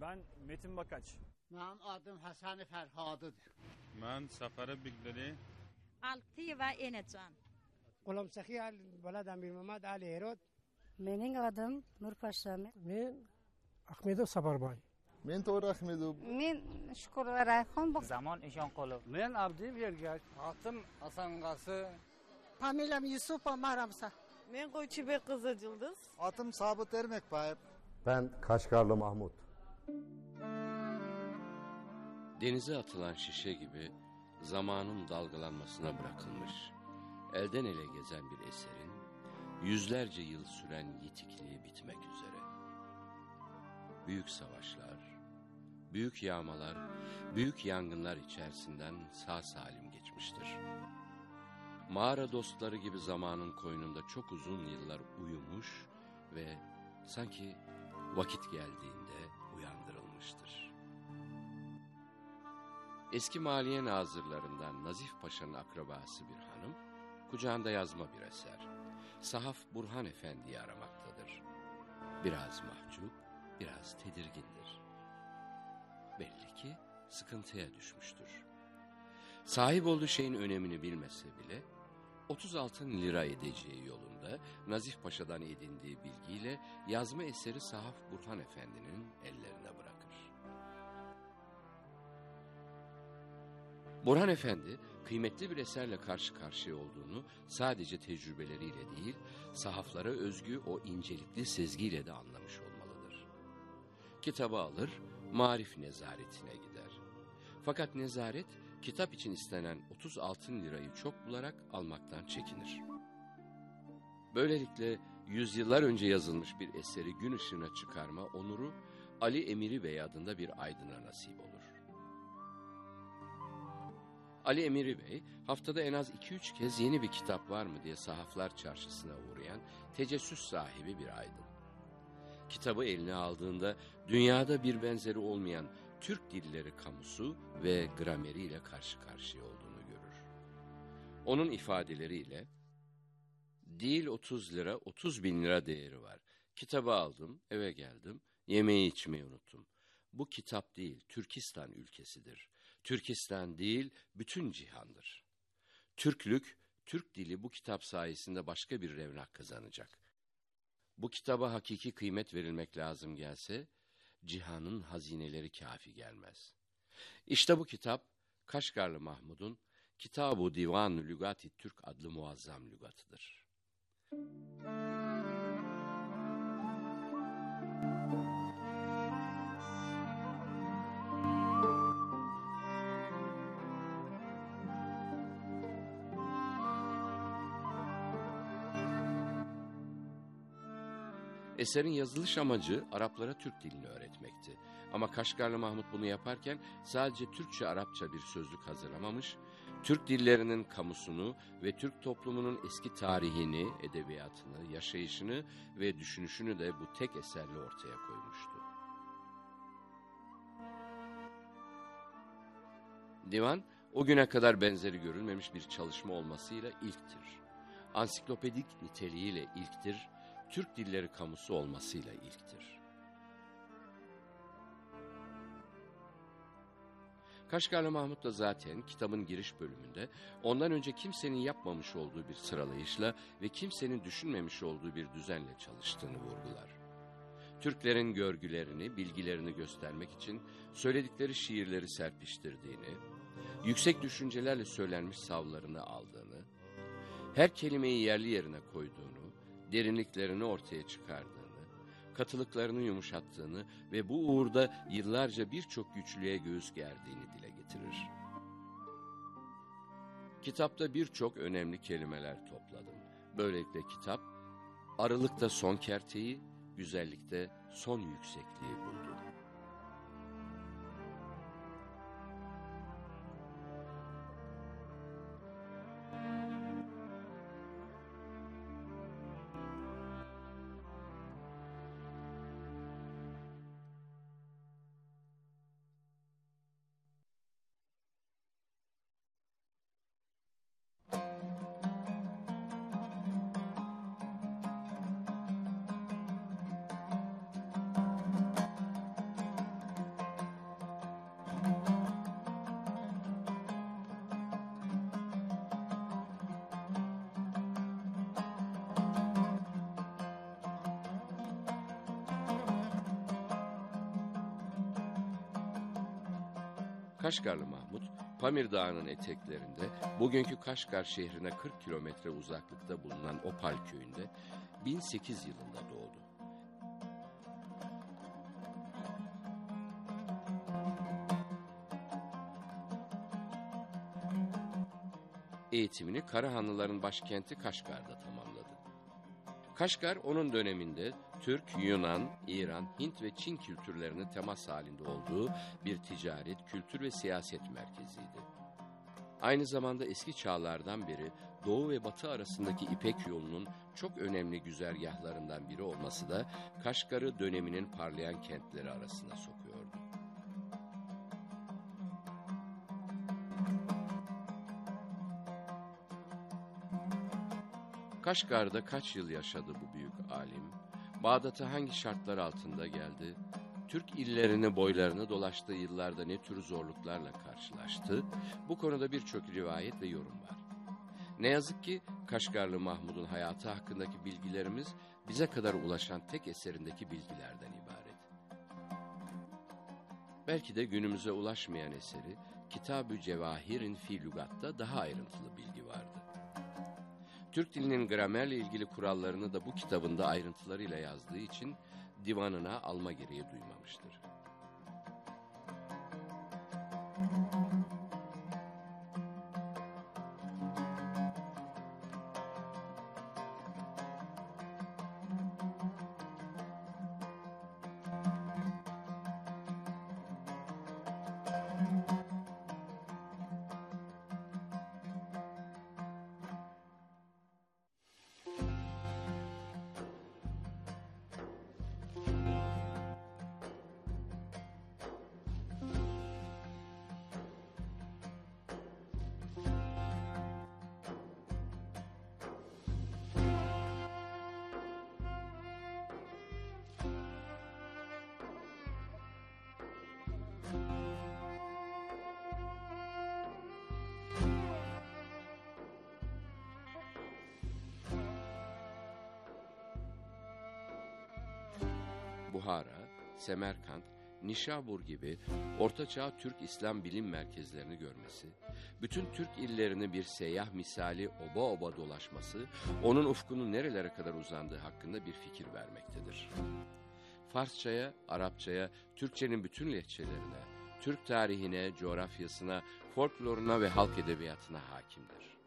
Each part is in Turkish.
Ben Metin Bakaç. Mənim adım Həsən Fərhadıdır. Mən Səfərə Biqdəli. Altı və Enəcan. Qulam Səxiyəl Bəlad Əmir Məmməd Əli Herod. Mənim adım Nur Paşa. Mən Ahmedov Sabarbay. Мен Тор Ахмедов. Мен Шукур Райхон. Замон Ишонқулов. Мен Абдиев Ергач. Атым Асанғасы. Фамилиям Юсупа Марамса. Мен Қойчыбек Кызы Жылдыз. Атым Сабыт Эрмекбаев. Ben Kaşgarlı Mahmut. Denize atılan şişe gibi zamanın dalgalanmasına bırakılmış, elden ele gezen bir eserin yüzlerce yıl süren yitikliği bitmek üzere. Büyük savaşlar, büyük yağmalar, büyük yangınlar içerisinden sağ salim geçmiştir. Mağara dostları gibi zamanın koynunda çok uzun yıllar uyumuş ve sanki vakit geldiğinde Eski maliye nazırlarından Nazif Paşa'nın akrabası bir hanım, kucağında yazma bir eser. Sahaf Burhan Efendi'yi aramaktadır. Biraz mahcup, biraz tedirgindir. Belli ki sıkıntıya düşmüştür. Sahip olduğu şeyin önemini bilmese bile, 30 altın lira edeceği yolunda Nazif Paşa'dan edindiği bilgiyle yazma eseri Sahaf Burhan Efendi'nin ellerine bırakır. Burhan Efendi, kıymetli bir eserle karşı karşıya olduğunu sadece tecrübeleriyle değil, sahaflara özgü o incelikli sezgiyle de anlamış olmalıdır. Kitabı alır, marif nezaretine gider. Fakat nezaret, kitap için istenen 30 altın lirayı çok bularak almaktan çekinir. Böylelikle yüzyıllar önce yazılmış bir eseri gün ışığına çıkarma onuru Ali Emiri Bey adında bir aydına nasip olur. Ali Emiri Bey haftada en az 2-3 kez yeni bir kitap var mı diye sahaflar çarşısına uğrayan tecessüs sahibi bir aydın. Kitabı eline aldığında dünyada bir benzeri olmayan Türk dilleri kamusu ve grameriyle karşı karşıya olduğunu görür. Onun ifadeleriyle, Dil 30 lira, 30 bin lira değeri var. Kitabı aldım, eve geldim, yemeği içmeyi unuttum. Bu kitap değil, Türkistan ülkesidir. Türkistan değil, bütün cihandır. Türklük, Türk dili bu kitap sayesinde başka bir revnak kazanacak. Bu kitaba hakiki kıymet verilmek lazım gelse, cihanın hazineleri kafi gelmez. İşte bu kitap, Kaşgarlı Mahmud'un Kitab-ı Divan Lügati Türk adlı muazzam lügatıdır. Eserin yazılış amacı Araplara Türk dilini öğretmekti. Ama Kaşgarlı Mahmut bunu yaparken sadece Türkçe-Arapça bir sözlük hazırlamamış, Türk dillerinin kamusunu ve Türk toplumunun eski tarihini, edebiyatını, yaşayışını ve düşünüşünü de bu tek eserle ortaya koymuştu. Divan, o güne kadar benzeri görülmemiş bir çalışma olmasıyla ilktir. Ansiklopedik niteliğiyle ilktir, Türk dilleri kamusu olmasıyla ilktir. Kaşgarlı Mahmut da zaten kitabın giriş bölümünde ondan önce kimsenin yapmamış olduğu bir sıralayışla ve kimsenin düşünmemiş olduğu bir düzenle çalıştığını vurgular. Türklerin görgülerini, bilgilerini göstermek için söyledikleri şiirleri serpiştirdiğini, yüksek düşüncelerle söylenmiş savlarını aldığını, her kelimeyi yerli yerine koyduğunu, derinliklerini ortaya çıkardığını, katılıklarını yumuşattığını ve bu uğurda yıllarca birçok güçlüğe göğüs gerdiğini dile getirir. Kitapta birçok önemli kelimeler topladım. Böylelikle kitap, arılıkta son kerteyi, güzellikte son yüksekliği Kaşgarlı Mahmut, Pamir Dağı'nın eteklerinde, bugünkü Kaşgar şehrine 40 kilometre uzaklıkta bulunan Opal köyünde 1008 yılında doğdu. Eğitimini Karahanlıların başkenti Kaşgar'da. Kaşgar onun döneminde Türk, Yunan, İran, Hint ve Çin kültürlerinin temas halinde olduğu bir ticaret, kültür ve siyaset merkeziydi. Aynı zamanda eski çağlardan beri Doğu ve Batı arasındaki İpek yolunun çok önemli güzergahlarından biri olması da Kaşgar'ı döneminin parlayan kentleri arasına sokuyordu. Kaşgar'da kaç yıl yaşadı bu büyük alim? Bağdat'a hangi şartlar altında geldi? Türk illerini boylarını dolaştığı yıllarda ne tür zorluklarla karşılaştı? Bu konuda birçok rivayet ve yorum var. Ne yazık ki Kaşgarlı Mahmud'un hayatı hakkındaki bilgilerimiz bize kadar ulaşan tek eserindeki bilgilerden ibaret. Belki de günümüze ulaşmayan eseri Kitab-ı Cevahir'in fi lügatta daha ayrıntılı bilgi. Türk dilinin gramerle ilgili kurallarını da bu kitabında ayrıntılarıyla yazdığı için divanına alma gereği duymamıştır. Buhara, Semerkant, Nişabur gibi Ortaçağ Türk İslam bilim merkezlerini görmesi, bütün Türk illerini bir seyyah misali oba oba dolaşması, onun ufkunun nerelere kadar uzandığı hakkında bir fikir vermektedir. Farsçaya, Arapçaya, Türkçenin bütün lehçelerine, Türk tarihine, coğrafyasına, folkloruna ve halk edebiyatına hakimdir.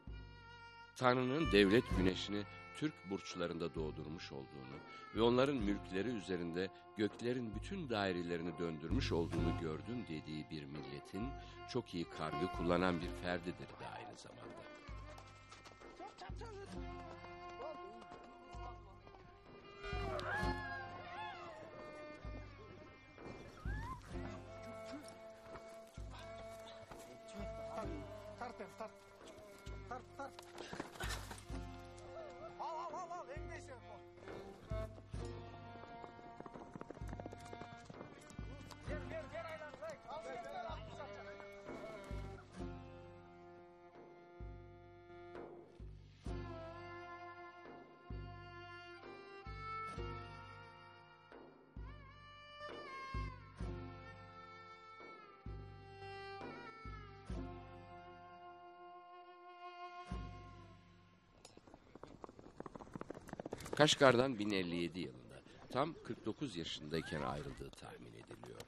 Tanrı'nın devlet güneşini Türk burçlarında doğdurmuş olduğunu ve onların mülkleri üzerinde göklerin bütün dairelerini döndürmüş olduğunu gördüm dediği bir milletin çok iyi kargı kullanan bir ferdidir de aynı zamanda. Kaşgar'dan 1057 yılında tam 49 yaşındayken ayrıldığı tahmin ediliyor.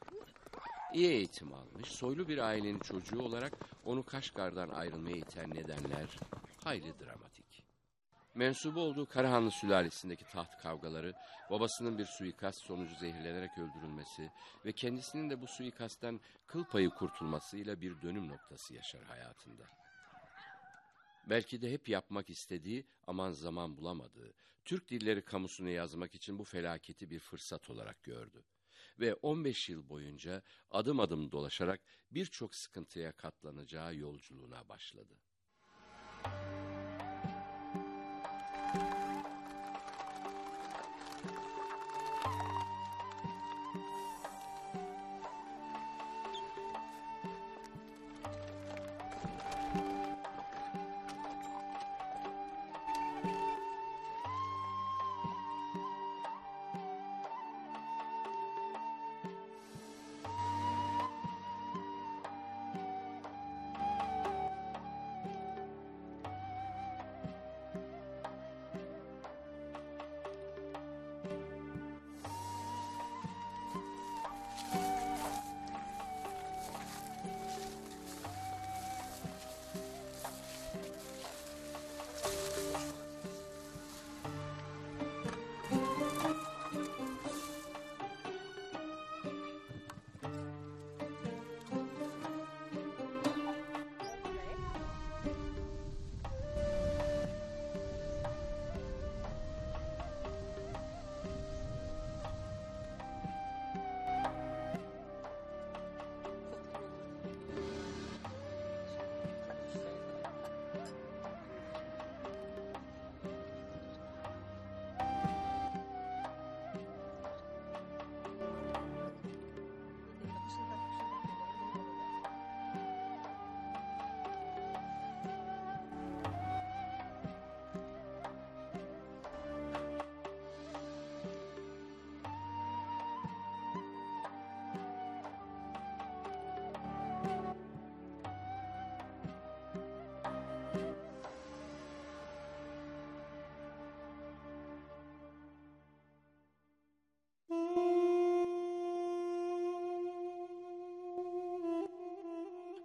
İyi eğitim almış, soylu bir ailenin çocuğu olarak onu Kaşgar'dan ayrılmaya iten nedenler hayli dramatik. Mensubu olduğu Karahanlı sülalesindeki taht kavgaları, babasının bir suikast sonucu zehirlenerek öldürülmesi ve kendisinin de bu suikastten kıl payı kurtulmasıyla bir dönüm noktası yaşar hayatında. Belki de hep yapmak istediği aman zaman bulamadığı, Türk dilleri kamusunu yazmak için bu felaketi bir fırsat olarak gördü. Ve 15 yıl boyunca adım adım dolaşarak birçok sıkıntıya katlanacağı yolculuğuna başladı.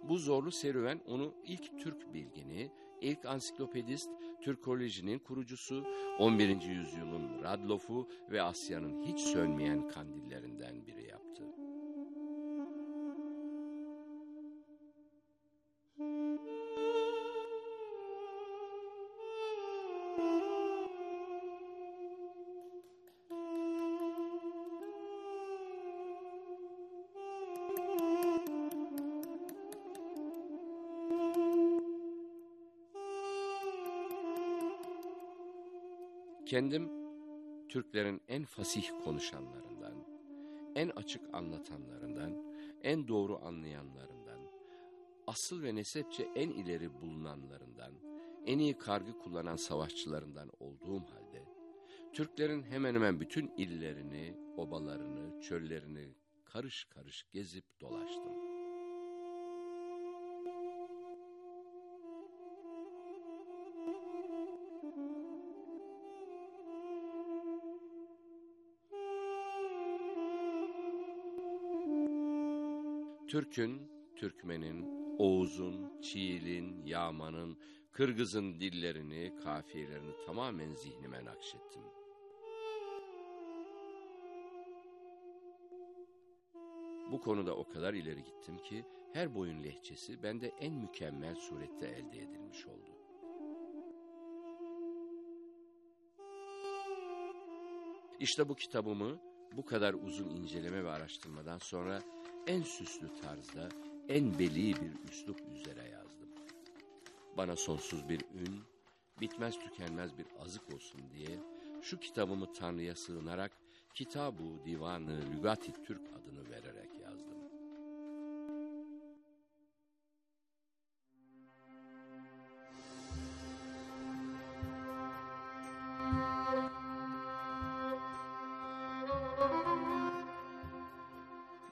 Bu zorlu serüven onu ilk Türk bilgini, ilk ansiklopedist, Türkolojinin kurucusu, 11. yüzyılın Radloff'u ve Asya'nın hiç sönmeyen kandillerinden biri Kendim Türklerin en fasih konuşanlarından, en açık anlatanlarından, en doğru anlayanlarından, asıl ve nesepçe en ileri bulunanlarından, en iyi kargı kullanan savaşçılarından olduğum halde, Türklerin hemen hemen bütün illerini, obalarını, çöllerini karış karış gezip dolaştım. Türk'ün, Türkmen'in, Oğuz'un, Çiğil'in, Yağman'ın, Kırgız'ın dillerini, kafiyelerini tamamen zihnime nakşettim. Bu konuda o kadar ileri gittim ki her boyun lehçesi bende en mükemmel surette elde edilmiş oldu. İşte bu kitabımı bu kadar uzun inceleme ve araştırmadan sonra en süslü tarzda, en beli bir üslup üzere yazdım. Bana sonsuz bir ün, bitmez tükenmez bir azık olsun diye şu kitabımı Tanrı'ya sığınarak Kitabu Divanı Lügati Türk adını vererek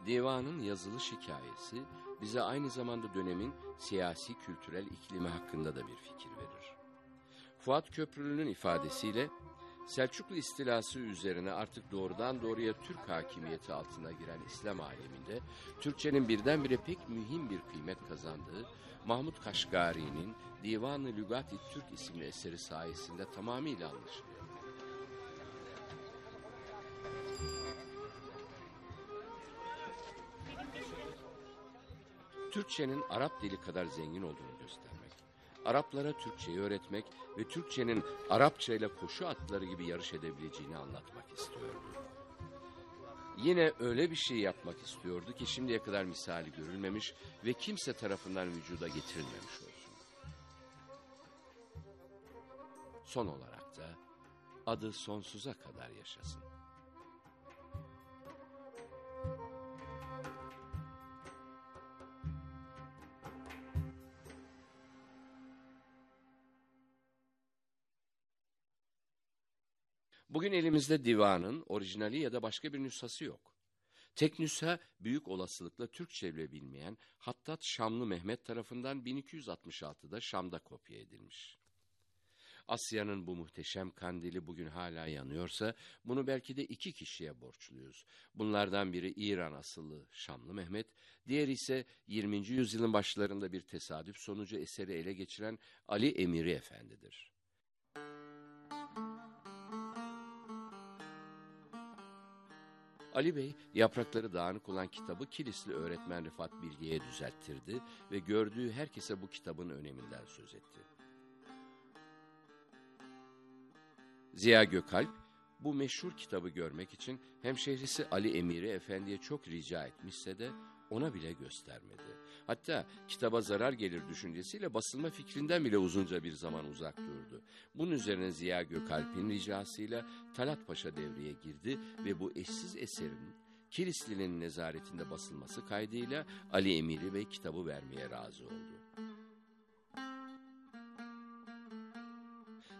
Divanın yazılış hikayesi bize aynı zamanda dönemin siyasi kültürel iklimi hakkında da bir fikir verir. Fuat Köprülü'nün ifadesiyle Selçuklu istilası üzerine artık doğrudan doğruya Türk hakimiyeti altına giren İslam aleminde Türkçenin birdenbire pek mühim bir kıymet kazandığı Mahmut Kaşgari'nin Divan-ı Lügati Türk isimli eseri sayesinde tamamıyla anlaşılıyor. Türkçenin Arap dili kadar zengin olduğunu göstermek, Araplara Türkçeyi öğretmek ve Türkçenin Arapça ile koşu atları gibi yarış edebileceğini anlatmak istiyordu. Yine öyle bir şey yapmak istiyordu ki şimdiye kadar misali görülmemiş ve kimse tarafından vücuda getirilmemiş olsun. Son olarak da adı sonsuza kadar yaşasın. Bugün elimizde divanın orijinali ya da başka bir nüshası yok. Tek nüsha büyük olasılıkla Türkçe bile bilmeyen Hattat Şamlı Mehmet tarafından 1266'da Şam'da kopya edilmiş. Asya'nın bu muhteşem kandili bugün hala yanıyorsa bunu belki de iki kişiye borçluyuz. Bunlardan biri İran asıllı Şamlı Mehmet, diğeri ise 20. yüzyılın başlarında bir tesadüf sonucu eseri ele geçiren Ali Emiri Efendi'dir. Ali Bey yaprakları dağınık olan kitabı Kilisli öğretmen Rıfat Bilge'ye düzelttirdi ve gördüğü herkese bu kitabın öneminden söz etti. Ziya Gökalp bu meşhur kitabı görmek için hemşehrisi Ali Emiri Efendi'ye çok rica etmişse de ona bile göstermedi. Hatta kitaba zarar gelir düşüncesiyle basılma fikrinden bile uzunca bir zaman uzak durdu. Bunun üzerine Ziya Gökalp'in ricasıyla Talat Paşa devreye girdi ve bu eşsiz eserin Kilisli'nin nezaretinde basılması kaydıyla Ali Emiri Bey kitabı vermeye razı oldu.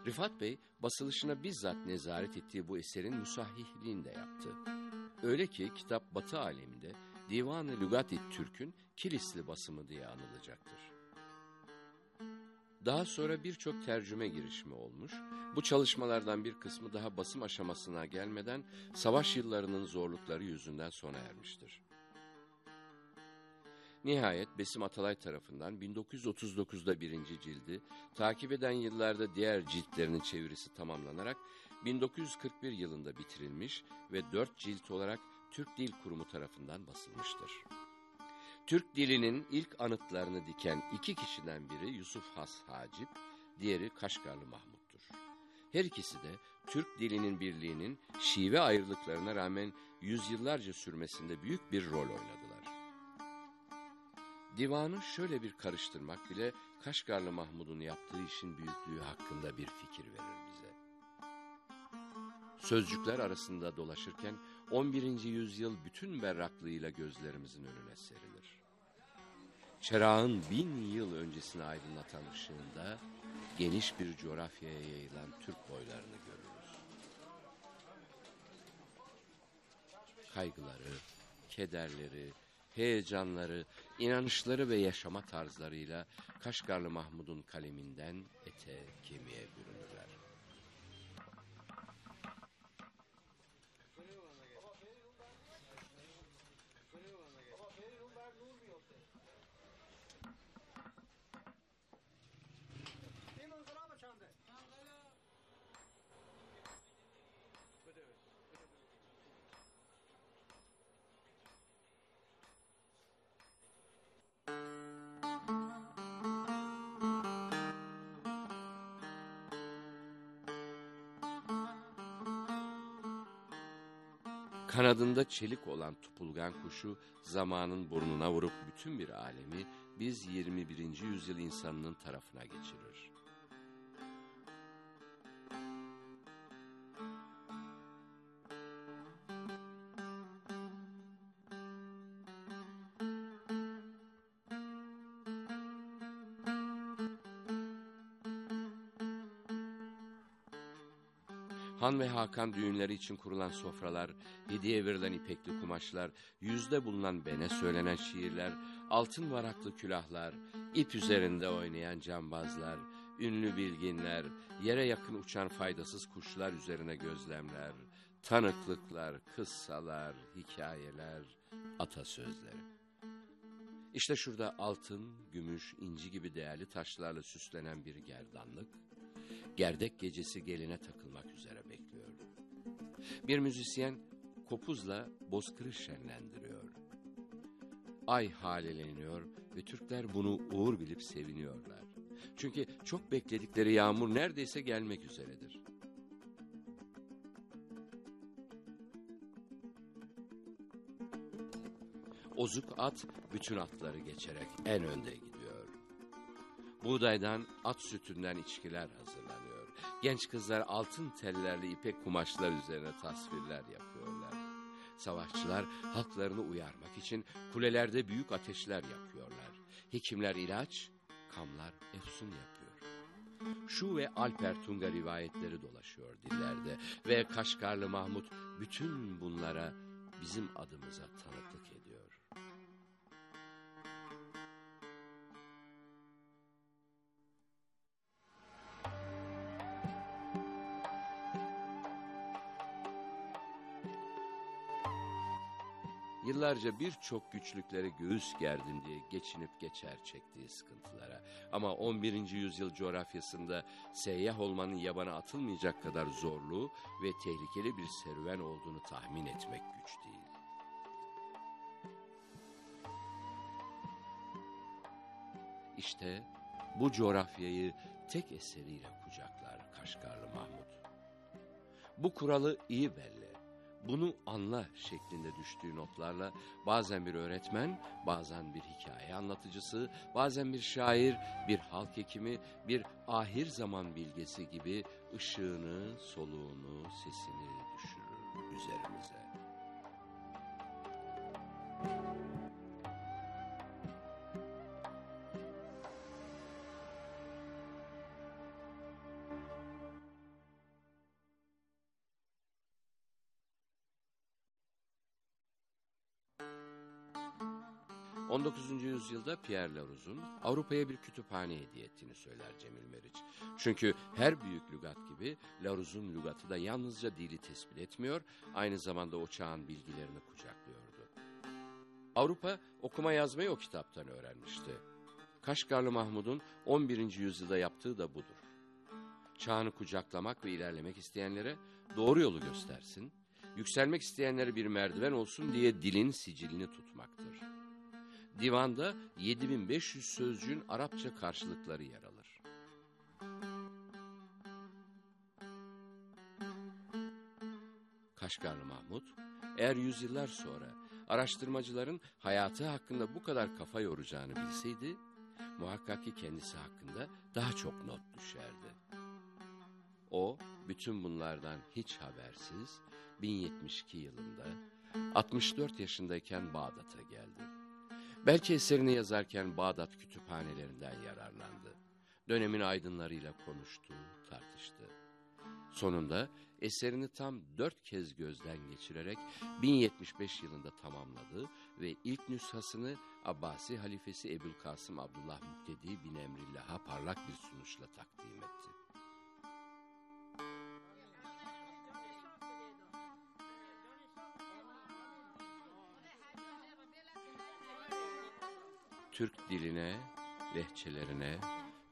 Rıfat Bey basılışına bizzat nezaret ettiği bu eserin müsahhihliğini de yaptı. Öyle ki kitap Batı aleminde Divan-ı Lügat-i Türk'ün Kilisli basımı diye anılacaktır. Daha sonra birçok tercüme girişimi olmuş, bu çalışmalardan bir kısmı daha basım aşamasına gelmeden savaş yıllarının zorlukları yüzünden sona ermiştir. Nihayet Besim Atalay tarafından 1939'da birinci cildi, takip eden yıllarda diğer ciltlerinin çevirisi tamamlanarak 1941 yılında bitirilmiş ve dört cilt olarak Türk Dil Kurumu tarafından basılmıştır. Türk dilinin ilk anıtlarını diken iki kişiden biri Yusuf Has Hacip, diğeri Kaşgarlı Mahmut'tur. Her ikisi de Türk dilinin birliğinin şive ayrılıklarına rağmen yüzyıllarca sürmesinde büyük bir rol oynadılar. Divanı şöyle bir karıştırmak bile Kaşgarlı Mahmud'un yaptığı işin büyüklüğü hakkında bir fikir verir bize. Sözcükler arasında dolaşırken 11. yüzyıl bütün berraklığıyla gözlerimizin önüne serilir. Çırağın bin yıl öncesini aydınlatan ışığında geniş bir coğrafyaya yayılan Türk boylarını görürüz. Kaygıları, kederleri, heyecanları, inanışları ve yaşama tarzlarıyla Kaşgarlı Mahmud'un kaleminden ete kemiğe bürünürler. Kanadında çelik olan tupulgan kuşu zamanın burnuna vurup bütün bir alemi biz 21. yüzyıl insanının tarafına geçirir. Han ve Hakan düğünleri için kurulan sofralar, hediye verilen ipekli kumaşlar, yüzde bulunan bene söylenen şiirler, altın varaklı külahlar, ip üzerinde oynayan cambazlar, ünlü bilginler, yere yakın uçan faydasız kuşlar üzerine gözlemler, tanıklıklar, kıssalar, hikayeler, atasözleri. İşte şurada altın, gümüş, inci gibi değerli taşlarla süslenen bir gerdanlık, gerdek gecesi geline takılmak üzere. Bir müzisyen kopuzla bozkırı şenlendiriyor. Ay haleleniyor ve Türkler bunu uğur bilip seviniyorlar. Çünkü çok bekledikleri yağmur neredeyse gelmek üzeredir. Ozuk at bütün atları geçerek en önde gidiyor. Buğdaydan, at sütünden içkiler hazırlanıyor. Genç kızlar altın tellerli ipek kumaşlar üzerine tasvirler yapıyorlar. Savaşçılar halklarını uyarmak için kulelerde büyük ateşler yakıyorlar. Hekimler ilaç, kamlar efsun yapıyor. Şu ve Alper Tunga rivayetleri dolaşıyor dillerde ve Kaşgarlı Mahmut bütün bunlara bizim adımıza tanıklık ediyor. Yıllarca birçok güçlükleri göğüs gerdim diye geçinip geçer çektiği sıkıntılara. Ama 11. yüzyıl coğrafyasında seyyah olmanın yabana atılmayacak kadar zorlu ve tehlikeli bir serüven olduğunu tahmin etmek güç değil. İşte bu coğrafyayı tek eseriyle kucaklar Kaşgarlı Mahmut. Bu kuralı iyi belli. Bunu anla şeklinde düştüğü notlarla bazen bir öğretmen, bazen bir hikaye anlatıcısı, bazen bir şair, bir halk hekimi, bir ahir zaman bilgesi gibi ışığını, soluğunu, sesini düşürür üzerimize. ...19. yüzyılda Pierre Laroux'un Avrupa'ya bir kütüphane hediye ettiğini söyler Cemil Meriç. Çünkü her büyük lügat gibi Laroux'un lügatı da yalnızca dili tespit etmiyor... ...aynı zamanda o çağın bilgilerini kucaklıyordu. Avrupa okuma yazmayı o kitaptan öğrenmişti. Kaşgarlı Mahmud'un 11. yüzyılda yaptığı da budur. Çağını kucaklamak ve ilerlemek isteyenlere doğru yolu göstersin, yükselmek isteyenlere bir merdiven olsun diye dilin sicilini tutmaktır. Divanda 7500 sözcüğün Arapça karşılıkları yer alır. Kaşgarlı Mahmud, eğer yüzyıllar sonra araştırmacıların hayatı hakkında bu kadar kafa yoracağını bilseydi, muhakkak ki kendisi hakkında daha çok not düşerdi. O, bütün bunlardan hiç habersiz, 1072 yılında, 64 yaşındayken Bağdat'a geldi. Belki eserini yazarken Bağdat kütüphanelerinden yararlandı. Dönemin aydınlarıyla konuştu, tartıştı. Sonunda eserini tam dört kez gözden geçirerek 1075 yılında tamamladı ve ilk nüshasını Abbasi halifesi Ebu'l-Kasım Abdullah Muktedi bin Emrillah'a parlak bir sunuşla takdim etti. Türk diline, lehçelerine,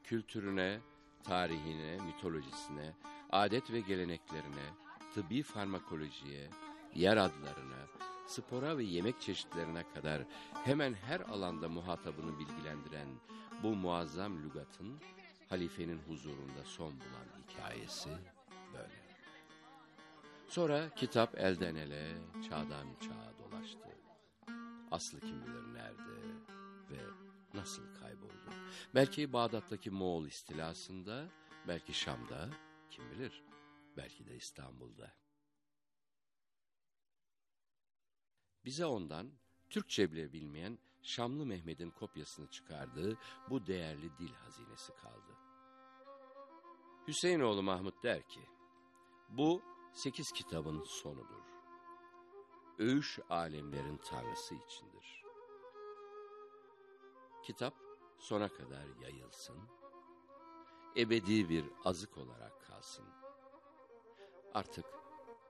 kültürüne, tarihine, mitolojisine, adet ve geleneklerine, tıbbi farmakolojiye, yer adlarına, spora ve yemek çeşitlerine kadar hemen her alanda muhatabını bilgilendiren bu muazzam lügatın halifenin huzurunda son bulan hikayesi böyle. Sonra kitap elden ele, çağdan çağa dolaştı. Aslı kim bilir nerede ve nasıl kayboldu. Belki Bağdat'taki Moğol istilasında, belki Şam'da, kim bilir, belki de İstanbul'da. Bize ondan Türkçe bile bilmeyen Şamlı Mehmet'in kopyasını çıkardığı bu değerli dil hazinesi kaldı. Hüseyinoğlu Mahmut der ki, bu sekiz kitabın sonudur. Öğüş alemlerin tanrısı içindir. Kitap sona kadar yayılsın, ebedi bir azık olarak kalsın. Artık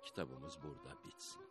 kitabımız burada bitsin.